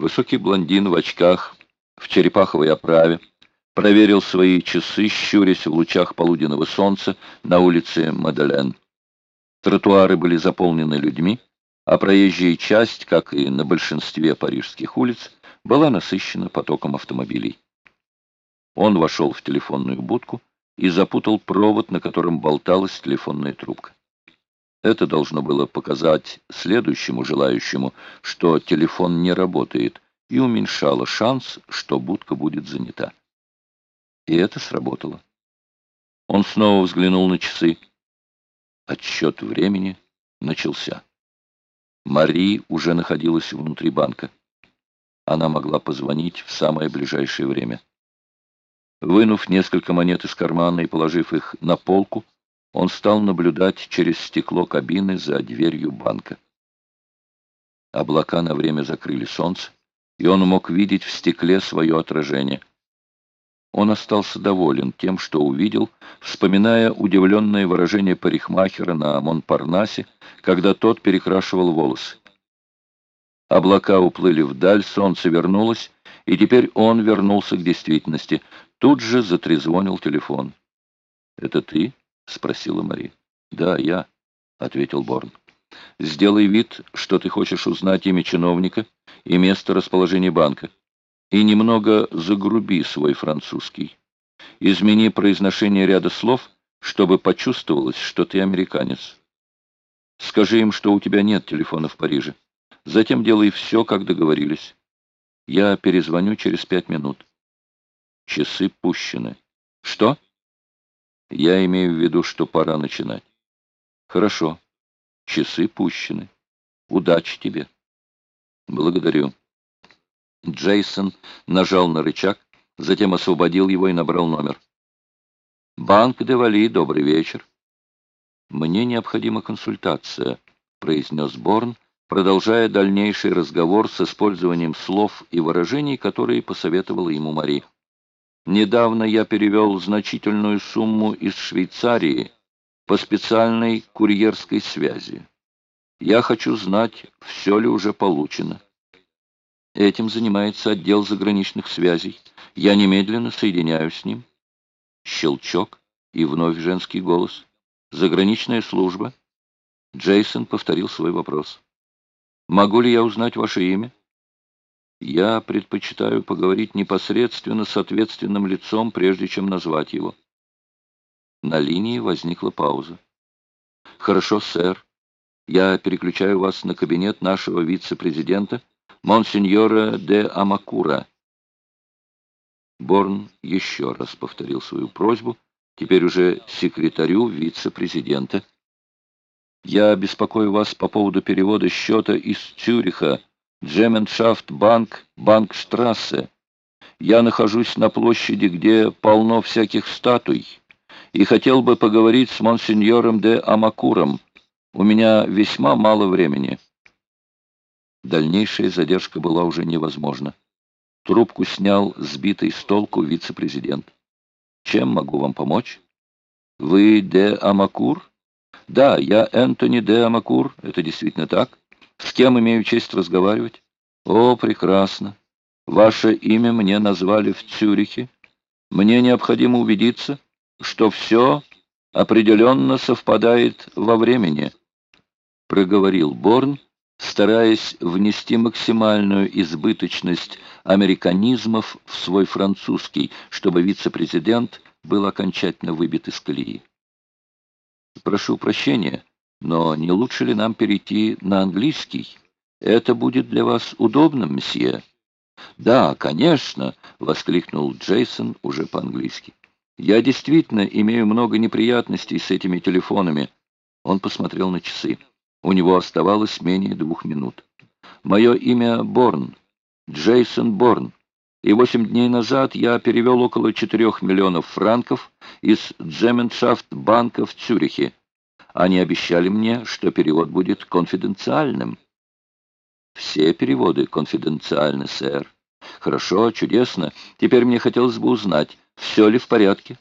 Высокий блондин в очках, в черепаховой оправе, проверил свои часы, щурясь в лучах полуденного солнца на улице Маделен. Тротуары были заполнены людьми, а проезжая часть, как и на большинстве парижских улиц, была насыщена потоком автомобилей. Он вошел в телефонную будку и запутал провод, на котором болталась телефонная трубка. Это должно было показать следующему желающему, что телефон не работает, и уменьшало шанс, что будка будет занята. И это сработало. Он снова взглянул на часы. Отсчет времени начался. Мари уже находилась внутри банка. Она могла позвонить в самое ближайшее время. Вынув несколько монет из кармана и положив их на полку, он стал наблюдать через стекло кабины за дверью банка. Облака на время закрыли солнце, и он мог видеть в стекле свое отражение. Он остался доволен тем, что увидел, вспоминая удивленное выражение парикмахера на Монпарнасе, когда тот перекрашивал волосы. Облака уплыли вдаль, солнце вернулось, и теперь он вернулся к действительности. Тут же затрезвонил телефон. «Это ты?» — спросила Мари. «Да, я», — ответил Борн. «Сделай вид, что ты хочешь узнать имя чиновника и место расположения банка, и немного загруби свой французский. Измени произношение ряда слов, чтобы почувствовалось, что ты американец. Скажи им, что у тебя нет телефона в Париже. Затем делай все, как договорились. Я перезвоню через пять минут». Часы пущены. «Что?» Я имею в виду, что пора начинать. Хорошо. Часы пущены. Удачи тебе. Благодарю. Джейсон нажал на рычаг, затем освободил его и набрал номер. «Банк Девали, добрый вечер». «Мне необходима консультация», — произнес Борн, продолжая дальнейший разговор с использованием слов и выражений, которые посоветовала ему Мари. Недавно я перевел значительную сумму из Швейцарии по специальной курьерской связи. Я хочу знать, все ли уже получено. Этим занимается отдел заграничных связей. Я немедленно соединяюсь с ним. Щелчок и вновь женский голос. Заграничная служба. Джейсон повторил свой вопрос. Могу ли я узнать ваше имя? Я предпочитаю поговорить непосредственно с ответственным лицом, прежде чем назвать его. На линии возникла пауза. «Хорошо, сэр. Я переключаю вас на кабинет нашего вице-президента, монсеньора де Амакура». Борн еще раз повторил свою просьбу, теперь уже секретарю вице-президента. «Я беспокою вас по поводу перевода счета из Цюриха Джеменшафт Банк, Банкштрассе. Я нахожусь на площади, где полно всяких статуй, и хотел бы поговорить с монсеньором де Амакуром. У меня весьма мало времени». Дальнейшая задержка была уже невозможна. Трубку снял сбитый с толку вице-президент. «Чем могу вам помочь?» «Вы де Амакур?» «Да, я Энтони де Амакур, это действительно так. С кем имею честь разговаривать? О, прекрасно. Ваше имя мне назвали в Цюрихе. Мне необходимо убедиться, что все определенно совпадает во времени, проговорил Борн, стараясь внести максимальную избыточность американизмов в свой французский, чтобы вице-президент был окончательно выбит из колеи. «Прошу прощения», но не лучше ли нам перейти на английский? Это будет для вас удобно, месье?» «Да, конечно!» — воскликнул Джейсон уже по-английски. «Я действительно имею много неприятностей с этими телефонами». Он посмотрел на часы. У него оставалось менее двух минут. «Мое имя Борн, Джейсон Борн, и восемь дней назад я перевел около четырех миллионов франков из Джеменшафт банка в Цюрихе. Они обещали мне, что перевод будет конфиденциальным. Все переводы конфиденциальны, сэр. Хорошо, чудесно. Теперь мне хотелось бы узнать, все ли в порядке.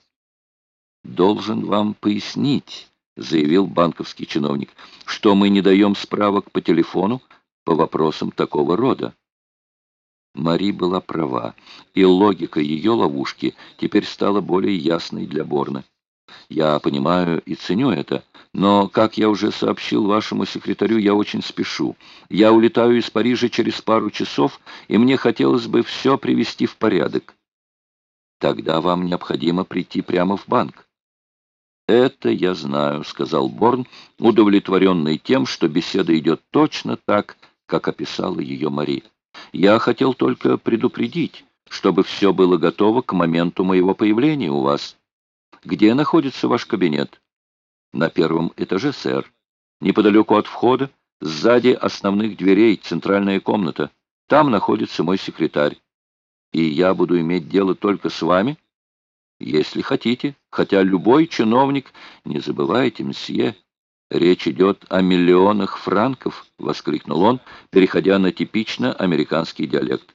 Должен вам пояснить, заявил банковский чиновник, что мы не даем справок по телефону по вопросам такого рода. Мари была права, и логика ее ловушки теперь стала более ясной для Борна. Я понимаю и ценю это, но, как я уже сообщил вашему секретарю, я очень спешу. Я улетаю из Парижа через пару часов, и мне хотелось бы все привести в порядок. Тогда вам необходимо прийти прямо в банк. «Это я знаю», — сказал Борн, удовлетворенный тем, что беседа идет точно так, как описала ее Мари. «Я хотел только предупредить, чтобы все было готово к моменту моего появления у вас. Где находится ваш кабинет?» «На первом этаже, сэр. Неподалеку от входа, сзади основных дверей, центральная комната. Там находится мой секретарь. И я буду иметь дело только с вами?» Если хотите, хотя любой чиновник, не забывайте, мсье, речь идет о миллионах франков, воскликнул он, переходя на типично американский диалект.